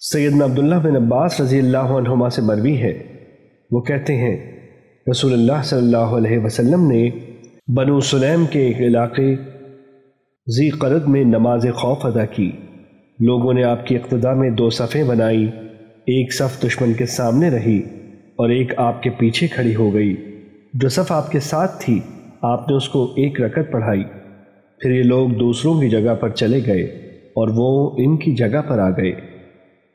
سیدنا عبداللہ بن عباس رضی اللہ عنہما سے مروی ہے۔ وہ کہتے ہیں، رسول اللہ صلی اللہ علیہ وسلم نے بنو سلیم کے ایک علاقے ذی قرد میں نماز خوف ادا کی۔ لوگوں نے آپ کی اقتداء میں دو صفیں بنائی۔ ایک صف دشمن کے سامنے رہی اور ایک آپ کے پیچھے کھڑی ہو گئی۔ جو صف آپ کے ساتھ تھی، آپ نے اس کو ایک رکت پڑھائی۔ پھر یہ لوگ دوسروں کی جگہ پر چلے گئے اور وہ ان کی جگہ پر آ گئے۔